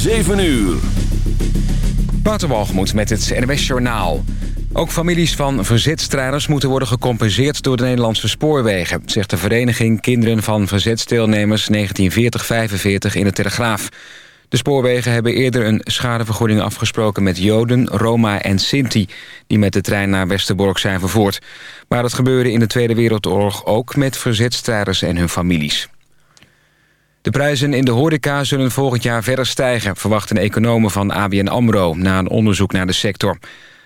7 uur. Waterwalgemoed met het NWS Journaal. Ook families van verzetstrijders moeten worden gecompenseerd door de Nederlandse spoorwegen... zegt de vereniging Kinderen van Verzetsdeelnemers 1940-45 in de Telegraaf. De spoorwegen hebben eerder een schadevergoeding afgesproken met Joden, Roma en Sinti... die met de trein naar Westerbork zijn vervoerd. Maar dat gebeurde in de Tweede Wereldoorlog ook met verzetstrijders en hun families. De prijzen in de horeca zullen volgend jaar verder stijgen... verwachten economen van ABN AMRO na een onderzoek naar de sector.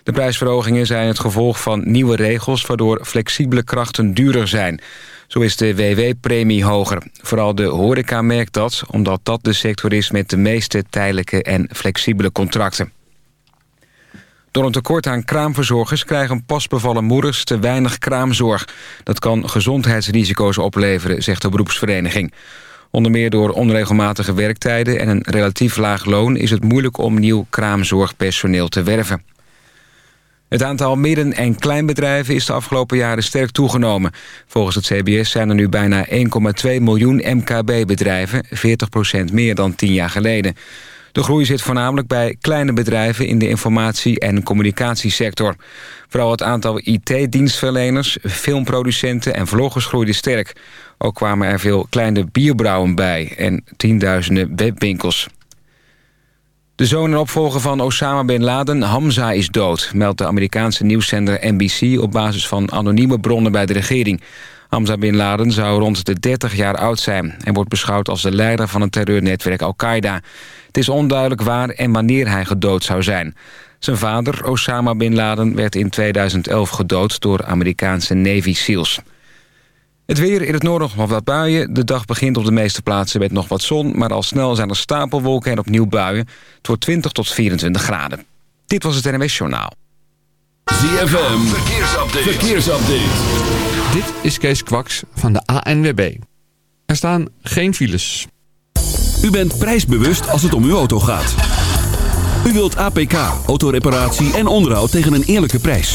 De prijsverhogingen zijn het gevolg van nieuwe regels... waardoor flexibele krachten duurder zijn. Zo is de WW-premie hoger. Vooral de horeca merkt dat, omdat dat de sector is... met de meeste tijdelijke en flexibele contracten. Door een tekort aan kraamverzorgers krijgen pasbevallen moeders te weinig kraamzorg. Dat kan gezondheidsrisico's opleveren, zegt de beroepsvereniging. Onder meer door onregelmatige werktijden en een relatief laag loon... is het moeilijk om nieuw kraamzorgpersoneel te werven. Het aantal midden- en kleinbedrijven is de afgelopen jaren sterk toegenomen. Volgens het CBS zijn er nu bijna 1,2 miljoen MKB-bedrijven... 40% meer dan 10 jaar geleden. De groei zit voornamelijk bij kleine bedrijven in de informatie- en communicatiesector. Vooral het aantal IT-dienstverleners, filmproducenten en vloggers groeide sterk. Ook kwamen er veel kleine bierbrouwen bij en tienduizenden webwinkels. De zoon en opvolger van Osama Bin Laden, Hamza, is dood... meldt de Amerikaanse nieuwszender NBC op basis van anonieme bronnen bij de regering. Hamza Bin Laden zou rond de 30 jaar oud zijn... en wordt beschouwd als de leider van het terreurnetwerk Al-Qaeda. Het is onduidelijk waar en wanneer hij gedood zou zijn. Zijn vader, Osama Bin Laden, werd in 2011 gedood door Amerikaanse Navy SEALs. Het weer in het noorden nog wat buien. De dag begint op de meeste plaatsen met nog wat zon... maar al snel zijn er stapelwolken en opnieuw buien. Het wordt 20 tot 24 graden. Dit was het NWS Journaal. ZFM, verkeersupdate. verkeersupdate. Dit is Kees Kwaks van de ANWB. Er staan geen files. U bent prijsbewust als het om uw auto gaat. U wilt APK, autoreparatie en onderhoud tegen een eerlijke prijs.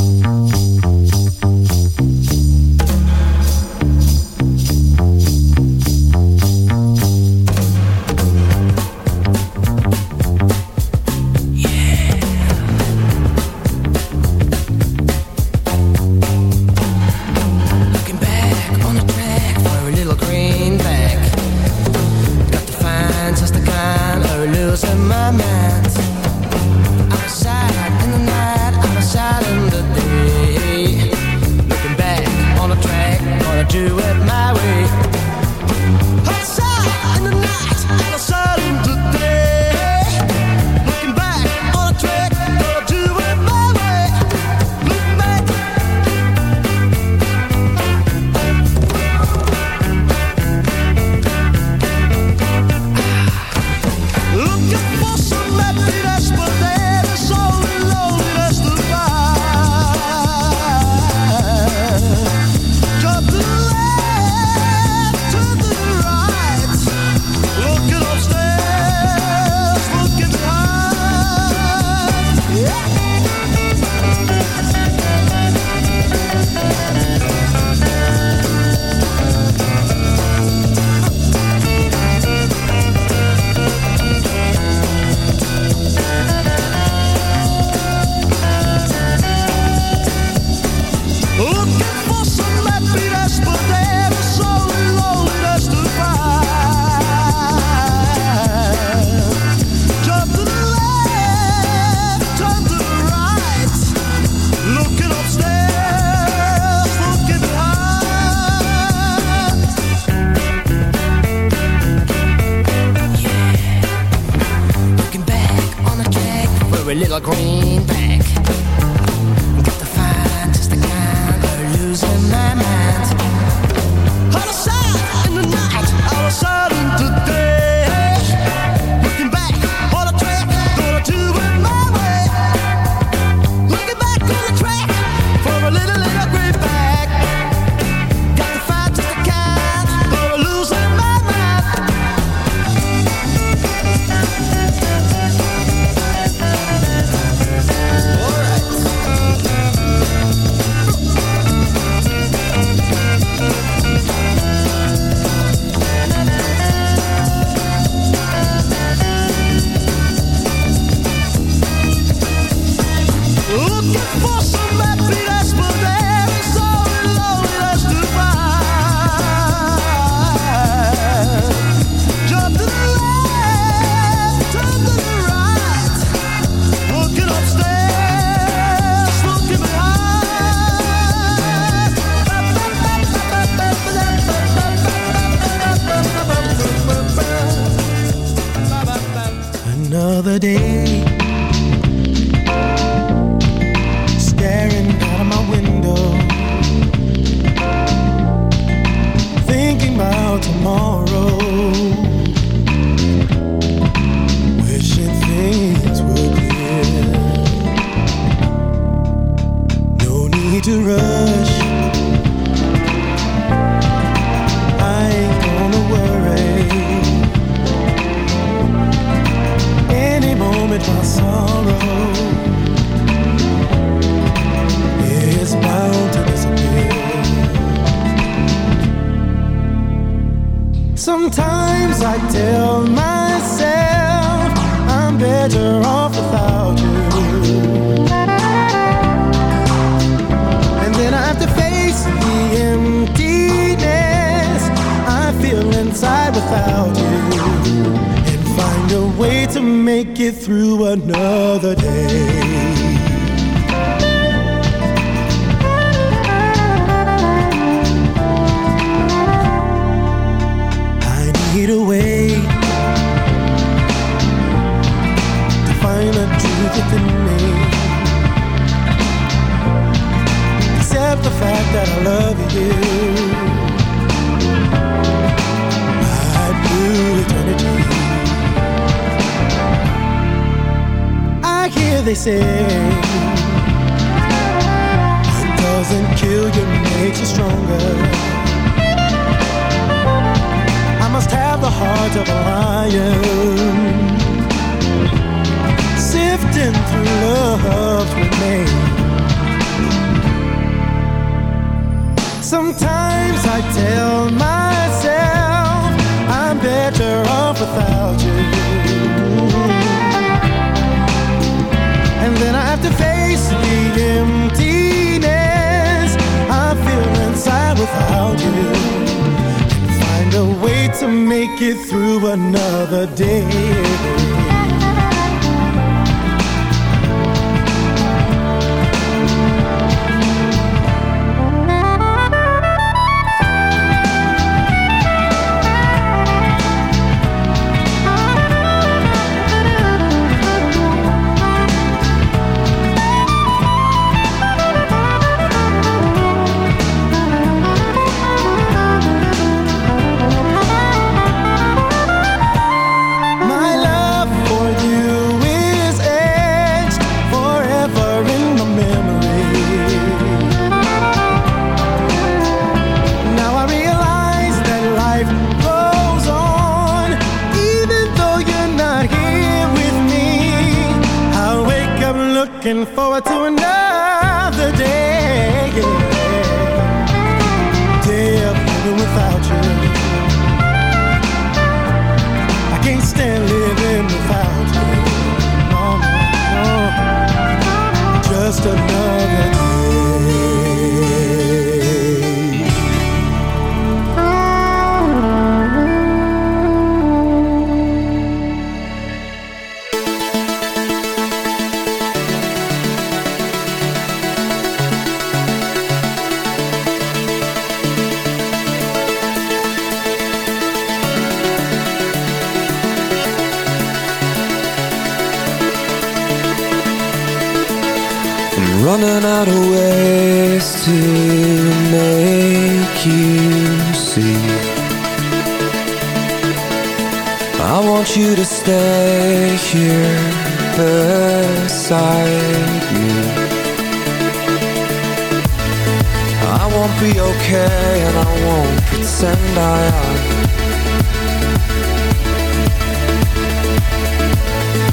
And I won't pretend I am.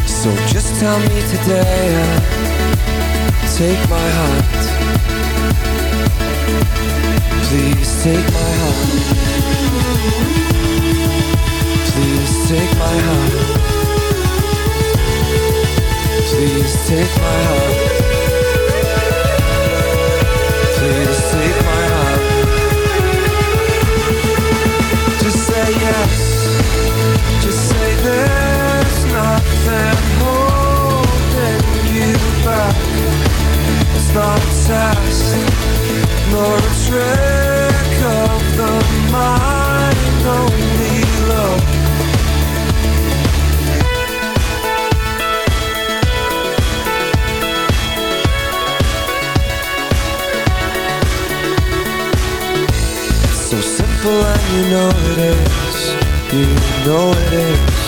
So just tell me today take my hand. Please take my hand. Please take my hand. Please take my hand. Not a test, nor a trick of the mind, only love. So simple and you know it is. You know it is.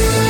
you.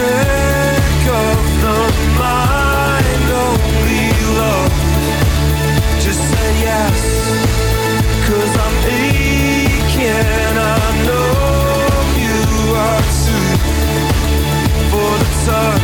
Trick of the mind, only love. Just say yes, cause I'm aching, I know you are too. For the touch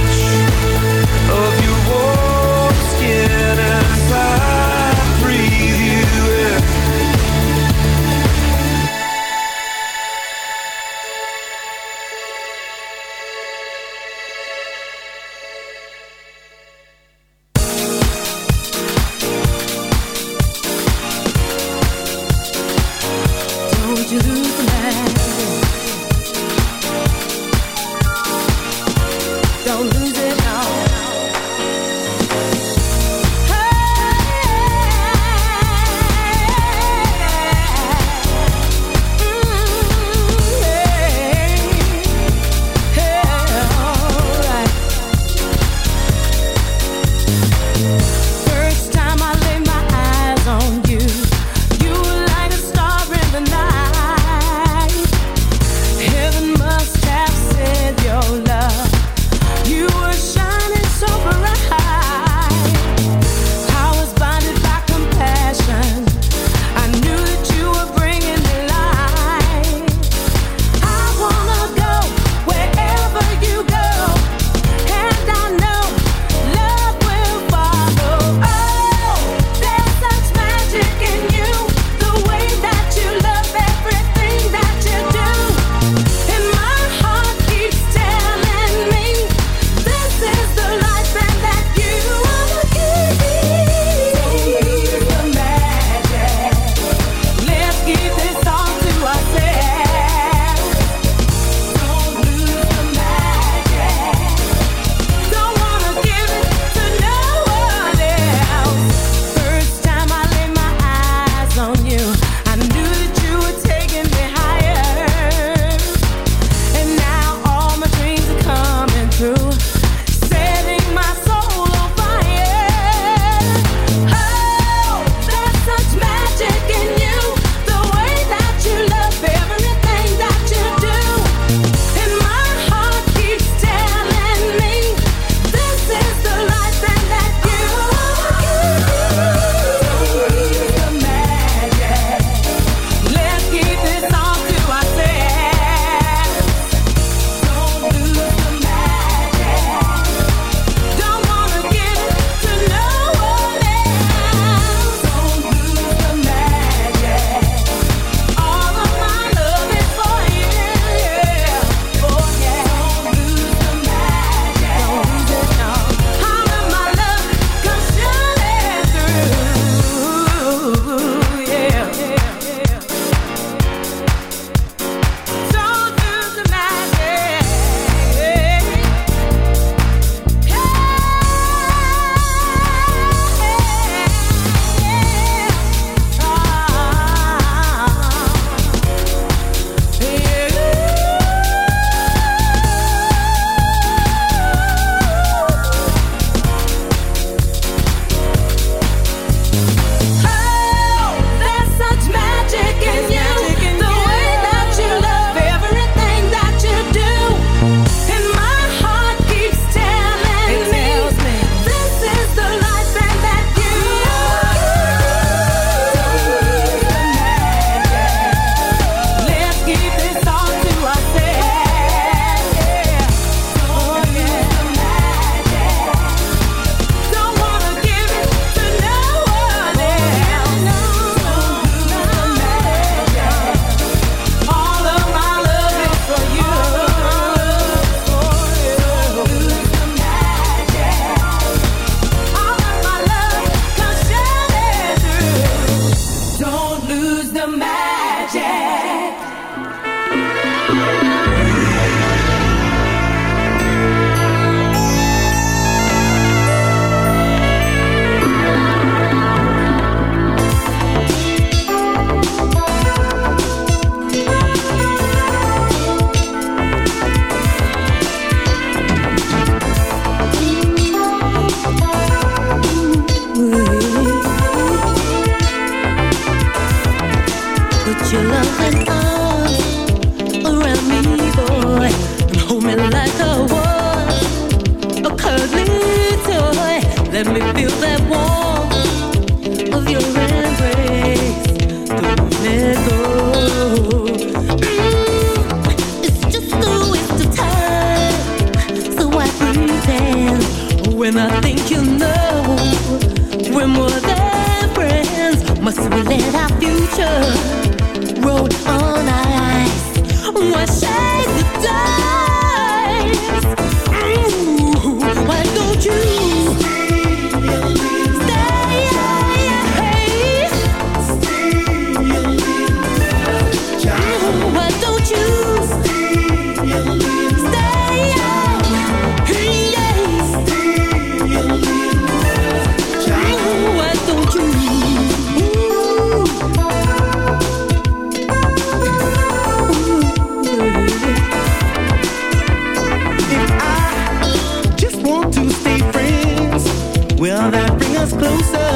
that bring us closer.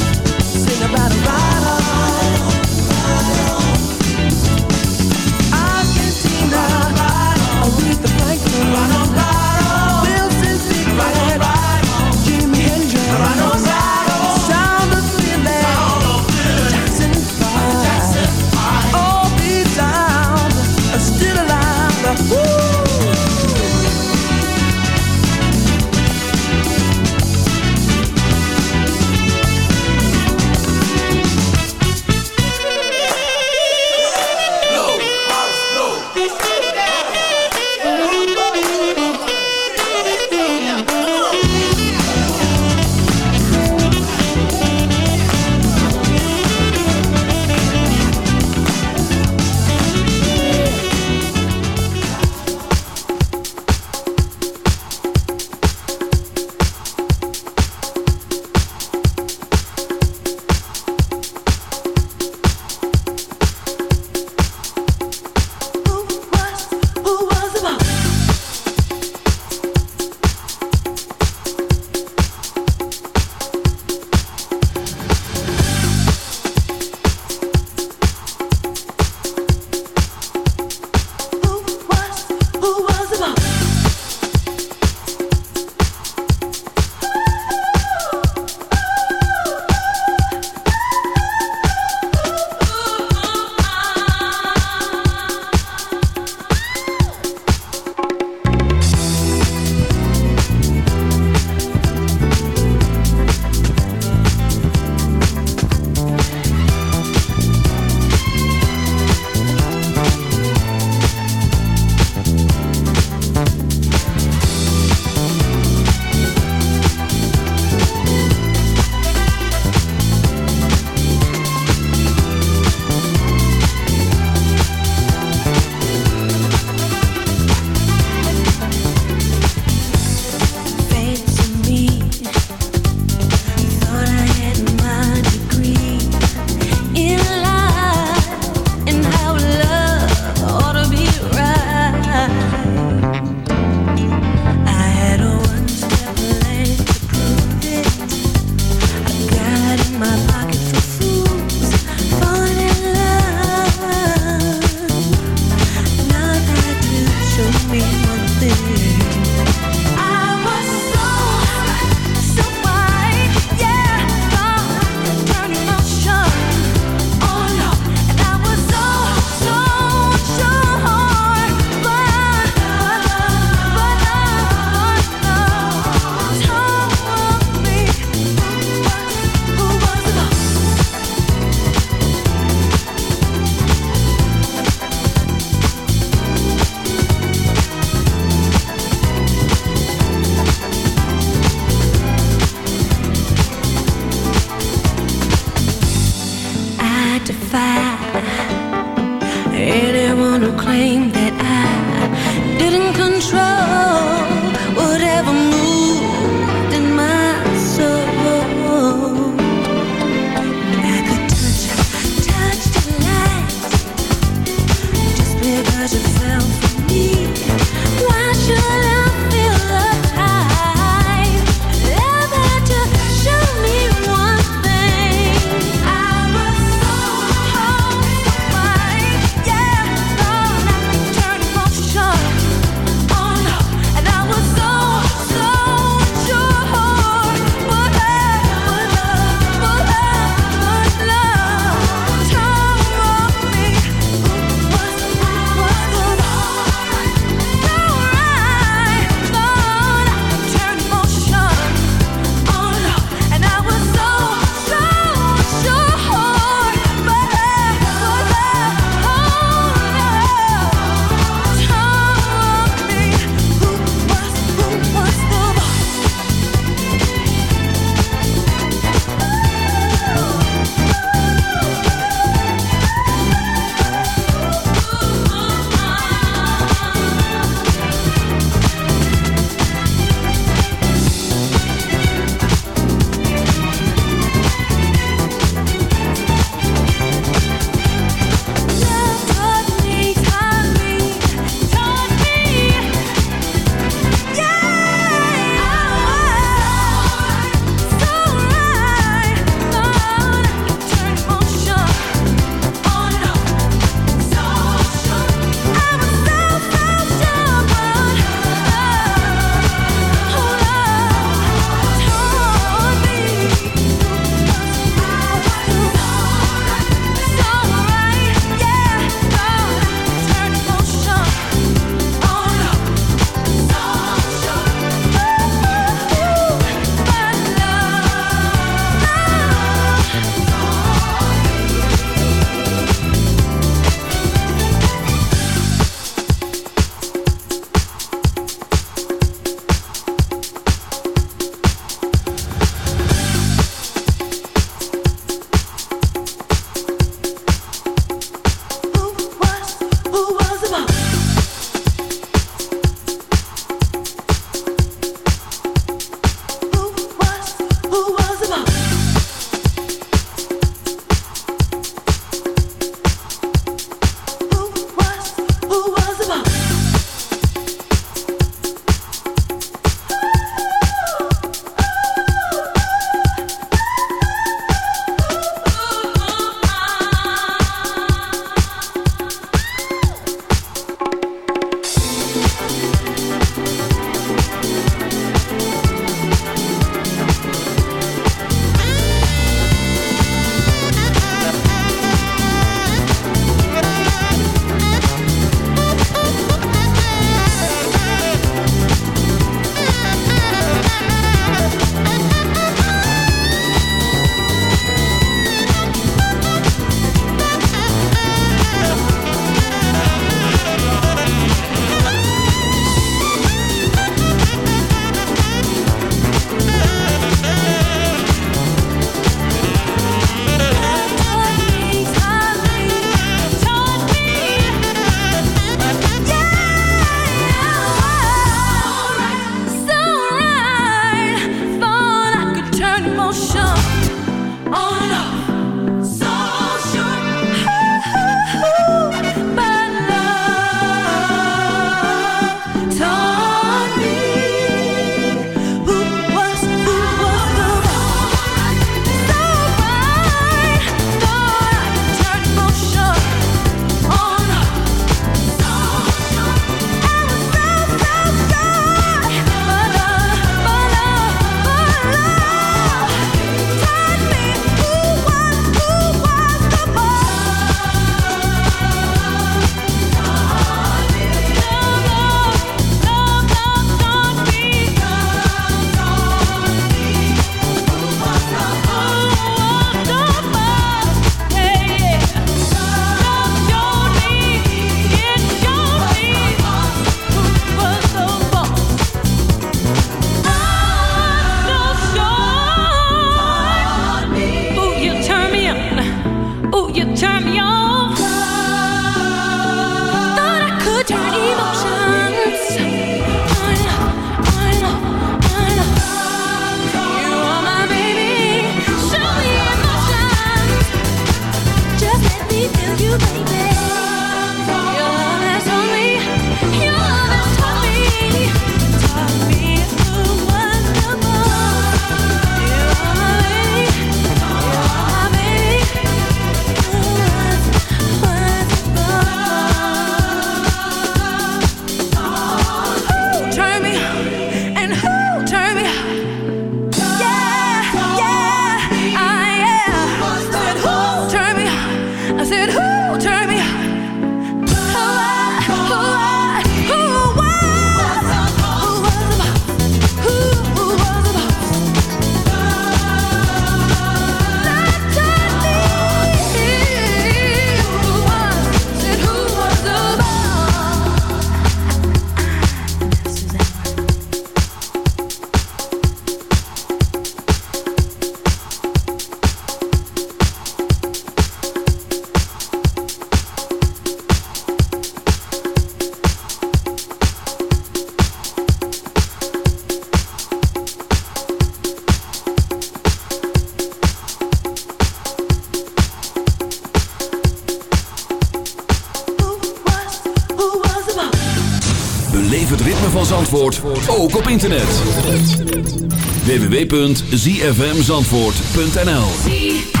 www.zfmzandvoort.nl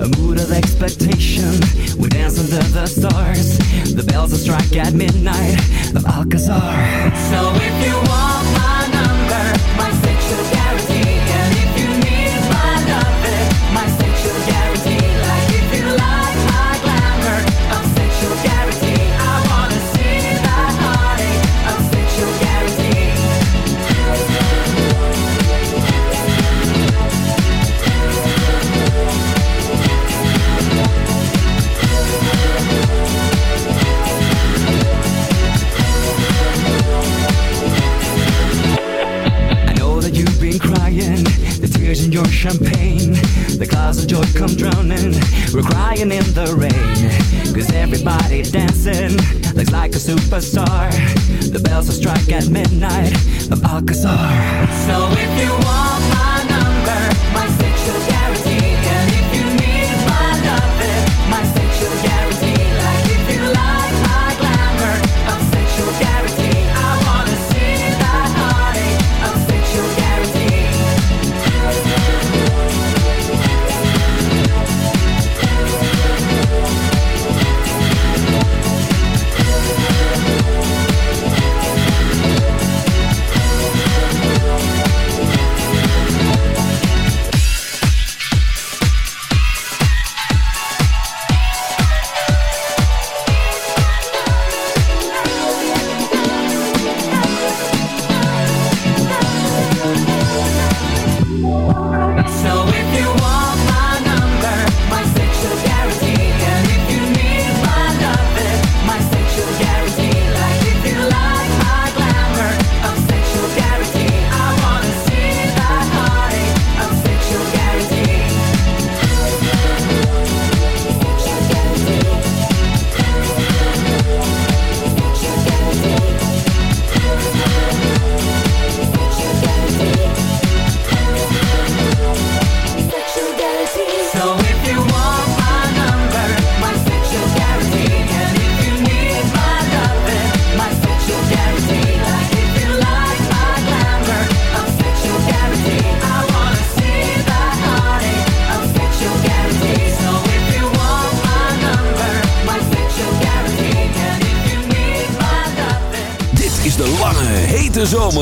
a mood of expectation. We dance under the stars. The bells will strike at midnight of Alcazar. So if you want. superstar. The bells will strike at midnight. My pockets are so.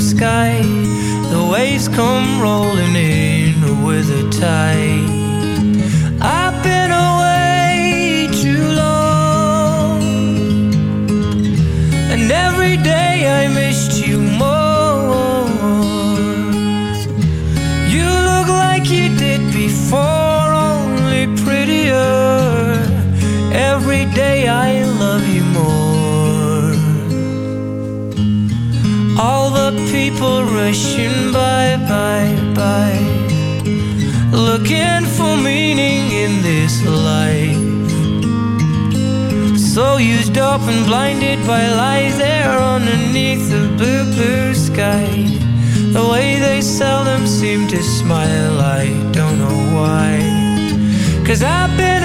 sky. The waves come rolling in with a tide. So used up and blinded by lies there underneath the blue, blue sky. The way they seldom seem to smile, I don't know why. Cause I've been